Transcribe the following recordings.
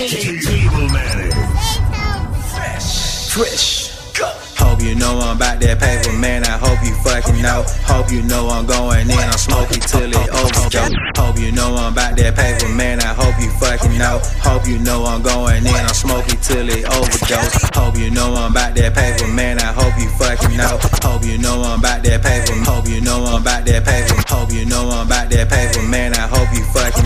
Table Manning. Fresh. Hope you know I'm that paper, man. I hope you fucking know. Hope you know I'm going in. I'm smoking till it overdose. Hope you know I'm that paper, man. I hope you fucking know. Hope you know I'm going in. I'm smoking till it overdose. Hope you know I'm that paper, man. I hope you fucking know. Hope you know I'm that paper. Hope you know I'm that paper. Hope you know I'm about that paper, man. I hope you fucking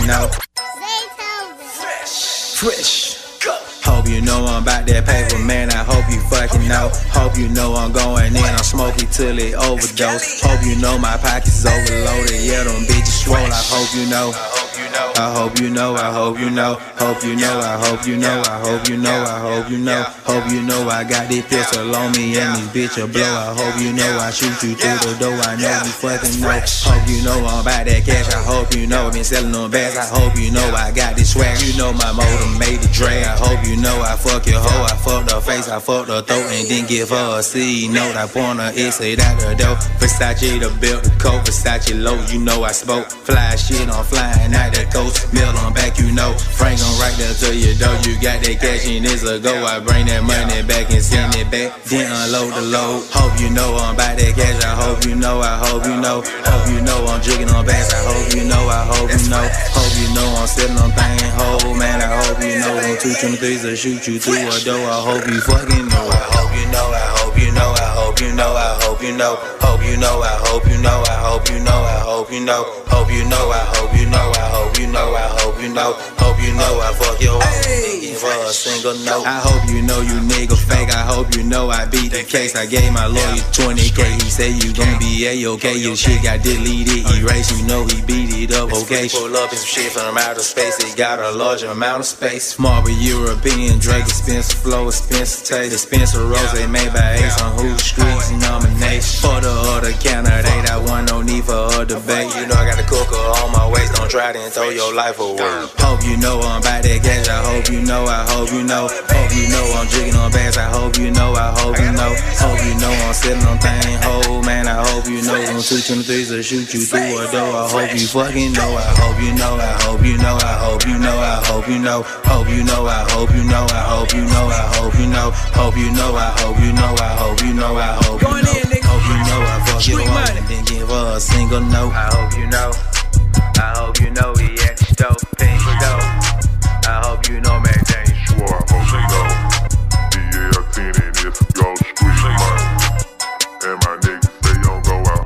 Hope you know I'm about that paper, man. I hope you fucking know. Hope you know I'm going in. I'm smoking till it overdose. Hope you know my pockets overloaded. Yeah, them bitches swole. I hope you know. I hope you know. I hope you know. Hope you know. I hope you know. I hope you know. I hope you know. Hope you know I got this pistol on me and this bitch a blow. I hope you know I shoot you through the door. I know you fucking know. Hope you know I'm about that cash. I hope you know I've been selling them bags. I hope you know I got this swag. You know my motor made the drag. I hope you know I fuck your hoe. I fucked her face. I fucked her throat and didn't give her a C note. I point her it say that the dope. Versace the belt, the coat, Versace low. You know I spoke. Fly shit on flying out the coast. Mill on back, you know. Frank on right there to your door. You got that cash and it's a go. I bring that money back and send it back. Then unload the load. Hope you know I'm about that cash. I hope you know. I hope you know. Hope you know I'm drinking on bass. I hope you know. I hope you know. Hope you know I'm selling on thing whole hope you know. Two twenty threes will shoot you through a door. I hope you fucking know. I hope you know. I hope you know. I hope you know. I hope you know. Hope you know. I hope you know. I hope you know. I hope you know. Hope you know. I hope you know. I hope you know. I hope you know. Hope you know. I fuck your her a single note. I hope you know you nigga fake. I hope you know I beat the case. I gave my lawyer 20k. He said you gon' be a-okay. Your shit got deleted, erased. You know he beat it up, okay? Pull up some shit from outer space. It got a large amount of space. Marble European, Drake, expensive flow, expensive taste. Expensive rose they made by Ace on who streets nomination. I got a cooker on my waist. Don't try to throw your life away. Hope you know I'm about that cash. I hope you know. I hope you know. Hope you know I'm jigging on bass. I hope you know. I hope you know. Hope you know I'm selling them thing whole man. I hope you know. Them two twenty threes will shoot you through a door. I hope you fucking know. I hope you know. I hope you know. I hope you know. I hope you know. Hope you know. I hope you know. I hope you know. I hope you know. Hope you know. I hope you know. I hope you know. I hope you know. Single note. I hope you know.